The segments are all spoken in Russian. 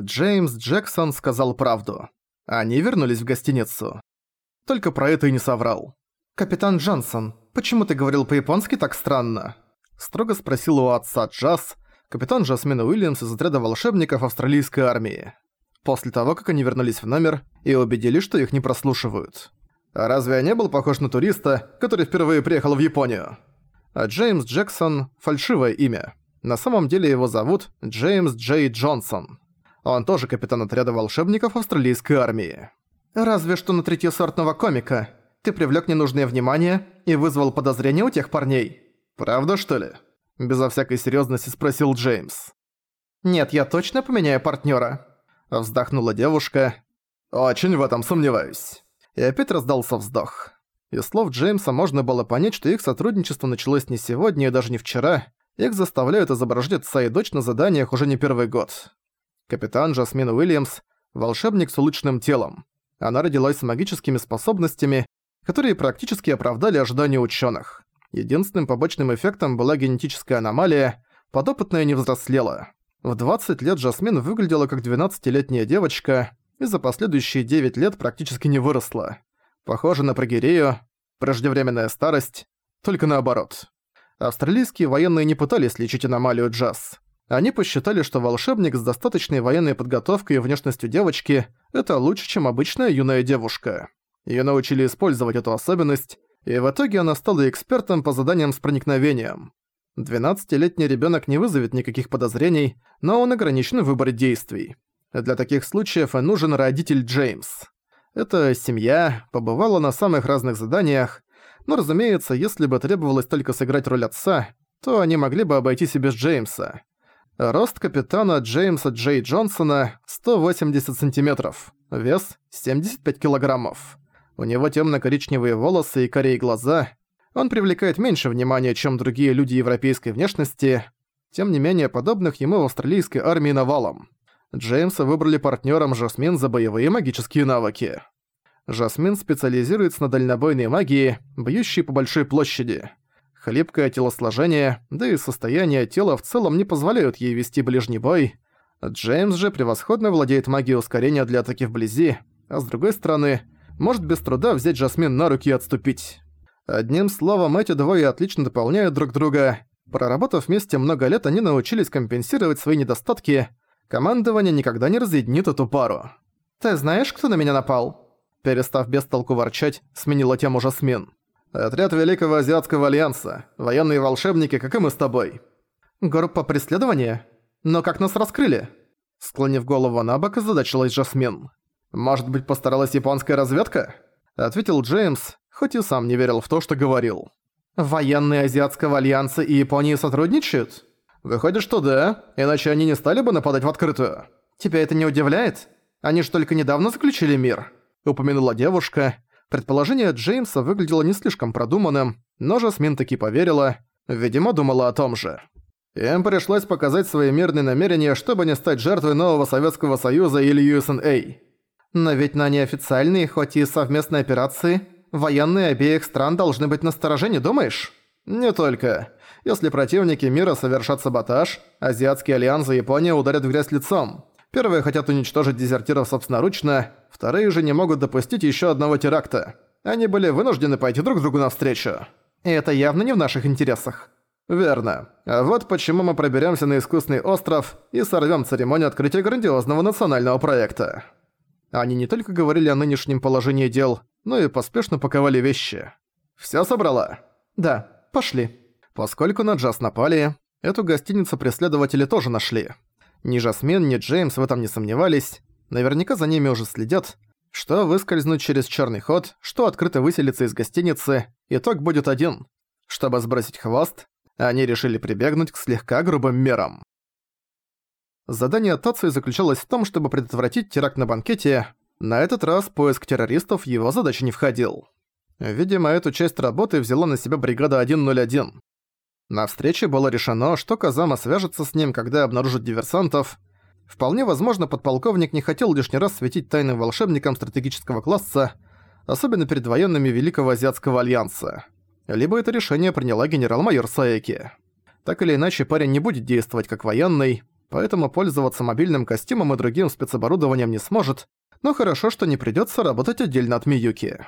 Джеймс Джексон сказал правду. Они вернулись в гостиницу. Только про это и не соврал. «Капитан Джонсон, почему ты говорил по-японски так странно?» Строго спросил у отца Джаз, капитан Джасмин Уильямс из отряда волшебников австралийской армии. После того, как они вернулись в номер и убедились, что их не прослушивают. А разве я не был похож на туриста, который впервые приехал в Японию? А Джеймс Джексон – фальшивое имя. На самом деле его зовут Джеймс Джей Джонсон. Он тоже капитан отряда волшебников австралийской армии. «Разве что на третьесортного комика. Ты привлёк ненужное внимание и вызвал подозрения у тех парней». «Правда, что ли?» Безо всякой серьёзности спросил Джеймс. «Нет, я точно поменяю партнёра», – вздохнула девушка. «Очень в этом сомневаюсь». И опять раздался вздох. Из слов Джеймса можно было понять, что их сотрудничество началось не сегодня и даже не вчера. Их заставляют изображать отца и дочь на заданиях уже не первый год. Капитан Джасмин Уильямс – волшебник с улучшенным телом. Она родилась с магическими способностями, которые практически оправдали ожидания ученых. Единственным побочным эффектом была генетическая аномалия, подопытная не взрослела. В 20 лет Джасмин выглядела как 12-летняя девочка и за последующие 9 лет практически не выросла. Похоже на прогирею, преждевременная старость, только наоборот. Австралийские военные не пытались лечить аномалию Джаз. Они посчитали, что волшебник с достаточной военной подготовкой и внешностью девочки – это лучше, чем обычная юная девушка. Её научили использовать эту особенность, и в итоге она стала экспертом по заданиям с проникновением. 12-летний ребёнок не вызовет никаких подозрений, но он ограничен в выборе действий. Для таких случаев и нужен родитель Джеймс. Эта семья побывала на самых разных заданиях, но, разумеется, если бы требовалось только сыграть роль отца, то они могли бы обойтись и без Джеймса. Рост капитана Джеймса Джей Джонсона 180 сантиметров, вес 75 килограммов. У него темно-коричневые волосы и корей глаза. Он привлекает меньше внимания, чем другие люди европейской внешности. Тем не менее, подобных ему в австралийской армии навалом. Джеймса выбрали партнером Жасмин за боевые магические навыки. Жасмин специализируется на дальнобойной магии, бьющей по большой площади. Хлипкое телосложение, да и состояние тела в целом не позволяют ей вести ближний бой. Джеймс же превосходно владеет магией ускорения для атаки вблизи, а с другой стороны, может без труда взять Жасмин на руки и отступить. Одним словом, эти двое отлично дополняют друг друга. Проработав вместе много лет, они научились компенсировать свои недостатки. Командование никогда не разъединит эту пару. «Ты знаешь, кто на меня напал?» Перестав без толку ворчать, сменила тему Жасмин. Отряд Великого Азиатского Альянса. Военные волшебники, как и мы с тобой. Группа преследования? Но как нас раскрыли? Склонив голову на бок, озадачилась Жасмин. Может быть, постаралась японская разведка? Ответил Джеймс, хоть и сам не верил в то, что говорил. Военные Азиатского Альянса и Японии сотрудничают? Выходит, что да, иначе они не стали бы нападать в открытую. Тебя это не удивляет? Они ж только недавно заключили мир. Упомянула девушка, Предположение Джеймса выглядело не слишком продуманным, но Жасмин таки поверила, видимо, думала о том же. Им пришлось показать свои мирные намерения, чтобы не стать жертвой нового Советского Союза или USNA. Но ведь на неофициальные, хоть и совместные операции, военные обеих стран должны быть настороже, не думаешь? Не только. Если противники мира совершат саботаж, Азиатский альянс и Япония ударят в грязь лицом. Первые хотят уничтожить дезертиров собственноручно, вторые же не могут допустить еще одного теракта. Они были вынуждены пойти друг другу навстречу. И это явно не в наших интересах. Верно. А вот почему мы проберемся на искусственный остров и сорвем церемонию открытия грандиозного национального проекта. Они не только говорили о нынешнем положении дел, но и поспешно паковали вещи. Все собрала? Да, пошли. Поскольку на Джаз напали, эту гостиницу преследователи тоже нашли. Ни Жасмин, ни Джеймс в этом не сомневались. Наверняка за ними уже следят. Что выскользнуть через черный ход, что открыто выселиться из гостиницы, итог будет один. Чтобы сбросить хвост, они решили прибегнуть к слегка грубым мерам. Задание Тацию заключалось в том, чтобы предотвратить теракт на банкете. На этот раз поиск террористов в его задачу не входил. Видимо, эту часть работы взяла на себя бригада 101. На встрече было решено, что Казама свяжется с ним, когда обнаружит диверсантов. Вполне возможно, подполковник не хотел лишний раз светить тайным волшебникам стратегического класса, особенно перед военными Великого Азиатского Альянса. Либо это решение приняла генерал-майор Саеки. Так или иначе, парень не будет действовать как военный, поэтому пользоваться мобильным костюмом и другим спецоборудованием не сможет, но хорошо, что не придётся работать отдельно от Миюки.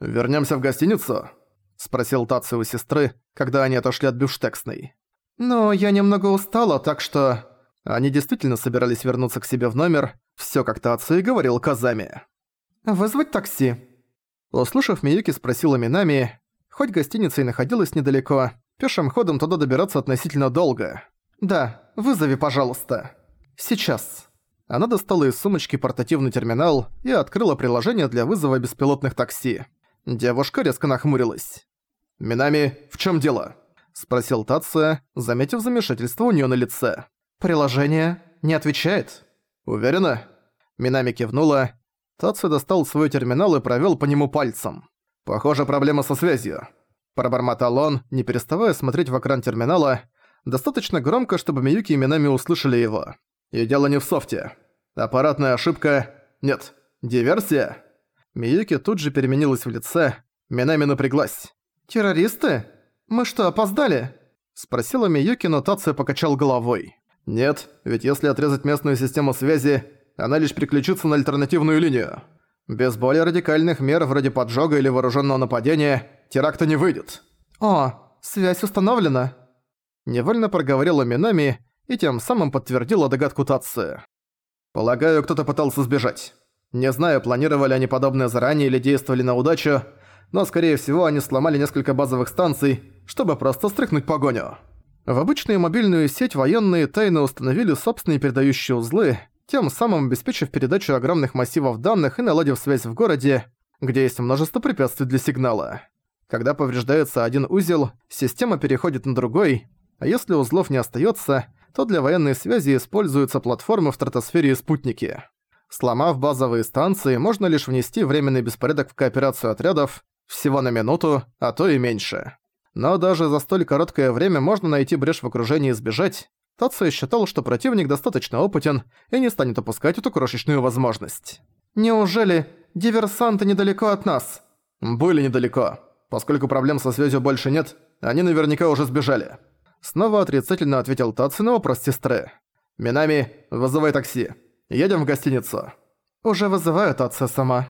«Вернёмся в гостиницу?» — спросил Таци у сестры, когда они отошли от бюштексной. «Но я немного устала, так что...» Они действительно собирались вернуться к себе в номер, всё как Тацу и говорил Казами. «Вызвать такси?» Услышав Миюки, спросила Минами, хоть гостиница и находилась недалеко, пешим ходом туда добираться относительно долго. «Да, вызови, пожалуйста». «Сейчас». Она достала из сумочки портативный терминал и открыла приложение для вызова беспилотных такси. Девушка резко нахмурилась. «Минами, в чем дело?» – спросил Тация, заметив замешательство у нее на лице. «Приложение не отвечает». «Уверена?» Минами кивнула. Тация достал свой терминал и провел по нему пальцем. «Похоже, проблема со связью». Пробормотал он, не переставая смотреть в экран терминала, достаточно громко, чтобы Миюки и Минами услышали его. И дело не в софте. Аппаратная ошибка... Нет, диверсия? Миюки тут же переменилась в лице, Минами напряглась. «Террористы? Мы что, опоздали?» Спросила Миюки, но Тация покачал головой. «Нет, ведь если отрезать местную систему связи, она лишь переключится на альтернативную линию. Без более радикальных мер вроде поджога или вооруженного нападения теракта не выйдет». «О, связь установлена», Невольно проговорила Минами и тем самым подтвердила догадку Татсы. «Полагаю, кто-то пытался сбежать. Не знаю, планировали они подобное заранее или действовали на удачу, но, скорее всего, они сломали несколько базовых станций, чтобы просто стряхнуть погоню». В обычную мобильную сеть военные тайно установили собственные передающие узлы, тем самым обеспечив передачу огромных массивов данных и наладив связь в городе, где есть множество препятствий для сигнала. Когда повреждается один узел, система переходит на другой, а если узлов не остается, то для военной связи используются платформы в стратосфере и спутники. Сломав базовые станции, можно лишь внести временный беспорядок в кооперацию отрядов, всего на минуту, а то и меньше. Но даже за столь короткое время можно найти брешь в окружении и сбежать. Тация считал, что противник достаточно опытен и не станет упускать эту крошечную возможность. «Неужели диверсанты недалеко от нас?» «Были недалеко. Поскольку проблем со связью больше нет, они наверняка уже сбежали. Снова отрицательно ответил Татсу на вопрос сестры. «Минами, вызывай такси. Едем в гостиницу». «Уже вызываю Татсу сама».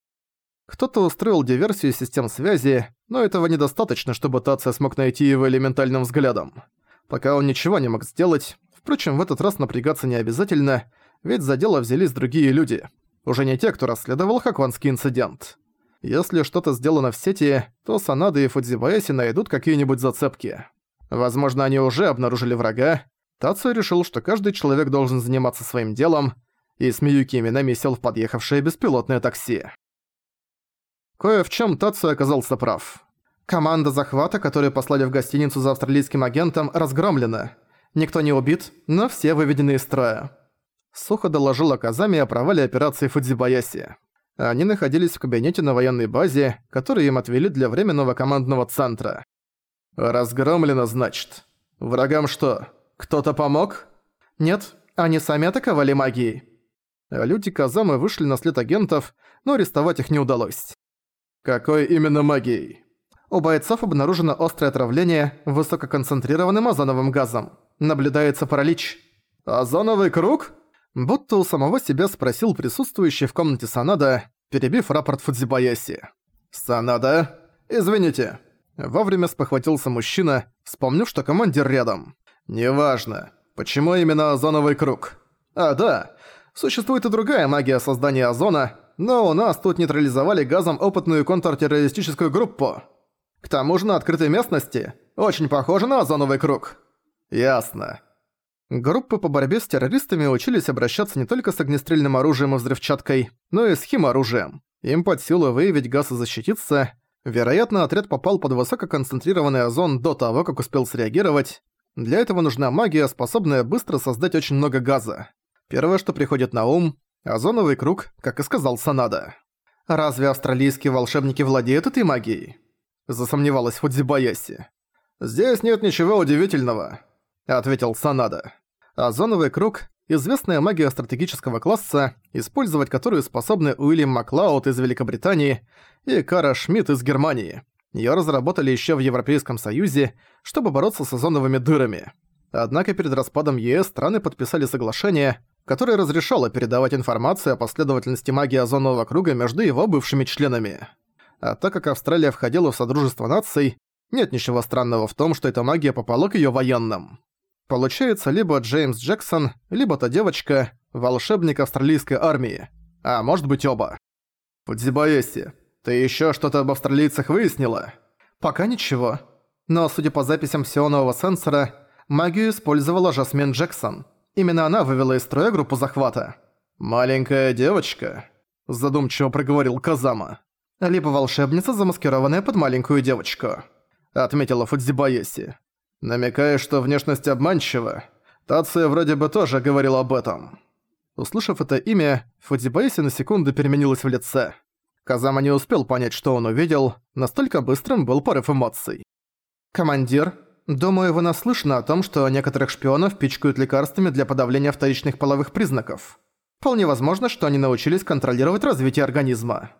Кто-то устроил диверсию систем связи, но этого недостаточно, чтобы Татсу смог найти его элементальным взглядом. Пока он ничего не мог сделать, впрочем, в этот раз напрягаться не обязательно, ведь за дело взялись другие люди. Уже не те, кто расследовал хакванский инцидент. Если что-то сделано в сети, то Санада и Фудзибаэси найдут какие-нибудь зацепки. Возможно, они уже обнаружили врага. Тацу решил, что каждый человек должен заниматься своим делом, и с Миюки именами сел в подъехавшее беспилотное такси. Кое в чем Тацу оказался прав. Команда захвата, которую послали в гостиницу за австралийским агентом, разгромлена. Никто не убит, но все выведены из строя. Сухо доложил Казами о провале операции Фудзибаяси. Они находились в кабинете на военной базе, который им отвели для временного командного центра. «Разгромлено, значит. Врагам что, кто-то помог?» «Нет, они сами атаковали магией». Люди Казамы вышли на след агентов, но арестовать их не удалось. «Какой именно магией?» У бойцов обнаружено острое отравление высококонцентрированным озоновым газом. Наблюдается паралич. «Озоновый круг?» Будто у самого себя спросил присутствующий в комнате Санада, перебив рапорт Фудзибаяси. «Санада? Извините, Вовремя спохватился мужчина, вспомнив, что командир рядом. «Неважно. Почему именно озоновый круг?» «А, да. Существует и другая магия создания озона, но у нас тут нейтрализовали газом опытную контртеррористическую группу. К тому же на открытой местности. Очень похоже на озоновый круг». «Ясно». Группы по борьбе с террористами учились обращаться не только с огнестрельным оружием и взрывчаткой, но и с химоружием. Им под силу выявить газ и защититься, Вероятно, отряд попал под высококонцентрированный озон до того, как успел среагировать. Для этого нужна магия, способная быстро создать очень много газа. Первое, что приходит на ум – озоновый круг, как и сказал Санада. «Разве австралийские волшебники владеют этой магией?» – засомневалась Фудзибаяси. «Здесь нет ничего удивительного», – ответил Санада. Озоновый круг – известная магия стратегического класса, использовать которую способны Уильям Маклауд из Великобритании и Кара Шмидт из Германии. Её разработали ещё в Европейском Союзе, чтобы бороться с озоновыми дырами. Однако перед распадом ЕС страны подписали соглашение, которое разрешало передавать информацию о последовательности магии озонового круга между его бывшими членами. А так как Австралия входила в Содружество наций, нет ничего странного в том, что эта магия попала к её военным. Получается, либо Джеймс Джексон, либо та девочка – волшебник австралийской армии. А может быть оба. Фудзибаеси, ты ещё что-то об австралийцах выяснила? Пока ничего. Но, судя по записям сионового сенсора, магию использовала Жасмин Джексон. Именно она вывела из строя группу захвата. «Маленькая девочка», – задумчиво проговорил Казама. «Либо волшебница, замаскированная под маленькую девочку», — отметила Фудзибаеси. «Намекая, что внешность обманчива. Тация вроде бы тоже говорил об этом». Услышав это имя, Фудзибаеси на секунду переменилась в лице. Казама не успел понять, что он увидел, настолько быстрым был порыв эмоций. «Командир, думаю, вы наслышаны о том, что некоторых шпионов пичкают лекарствами для подавления вторичных половых признаков. Вполне возможно, что они научились контролировать развитие организма».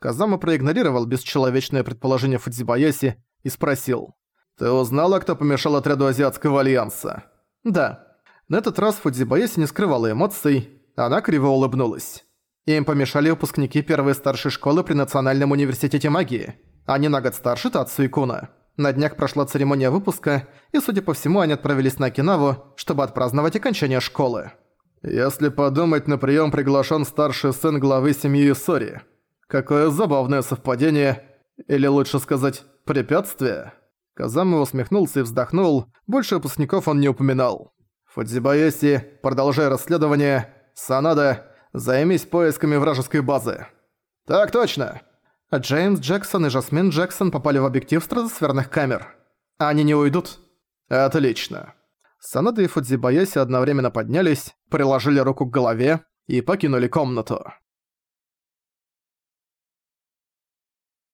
Казама проигнорировал бесчеловечное предположение Фудзибаяси и спросил. «Ты узнала, кто помешал отряду Азиатского Альянса?» «Да». На этот раз Фудзибаяси не скрывала эмоций, она криво улыбнулась. Им помешали выпускники первой старшей школы при Национальном университете магии. Они на год старше Тацу и Куна. На днях прошла церемония выпуска, и, судя по всему, они отправились на Окинаву, чтобы отпраздновать окончание школы. Если подумать, на прием приглашен старший сын главы семьи Исори. Какое забавное совпадение, или лучше сказать, препятствие. Казама усмехнулся и вздохнул, больше выпускников он не упоминал. Фудзибаеси, продолжай расследование. Санада, займись поисками вражеской базы. Так точно. Джеймс Джексон и Жасмин Джексон попали в объектив стратосферных камер. Они не уйдут? Отлично. Санада и Фудзибаеси одновременно поднялись, приложили руку к голове и покинули комнату.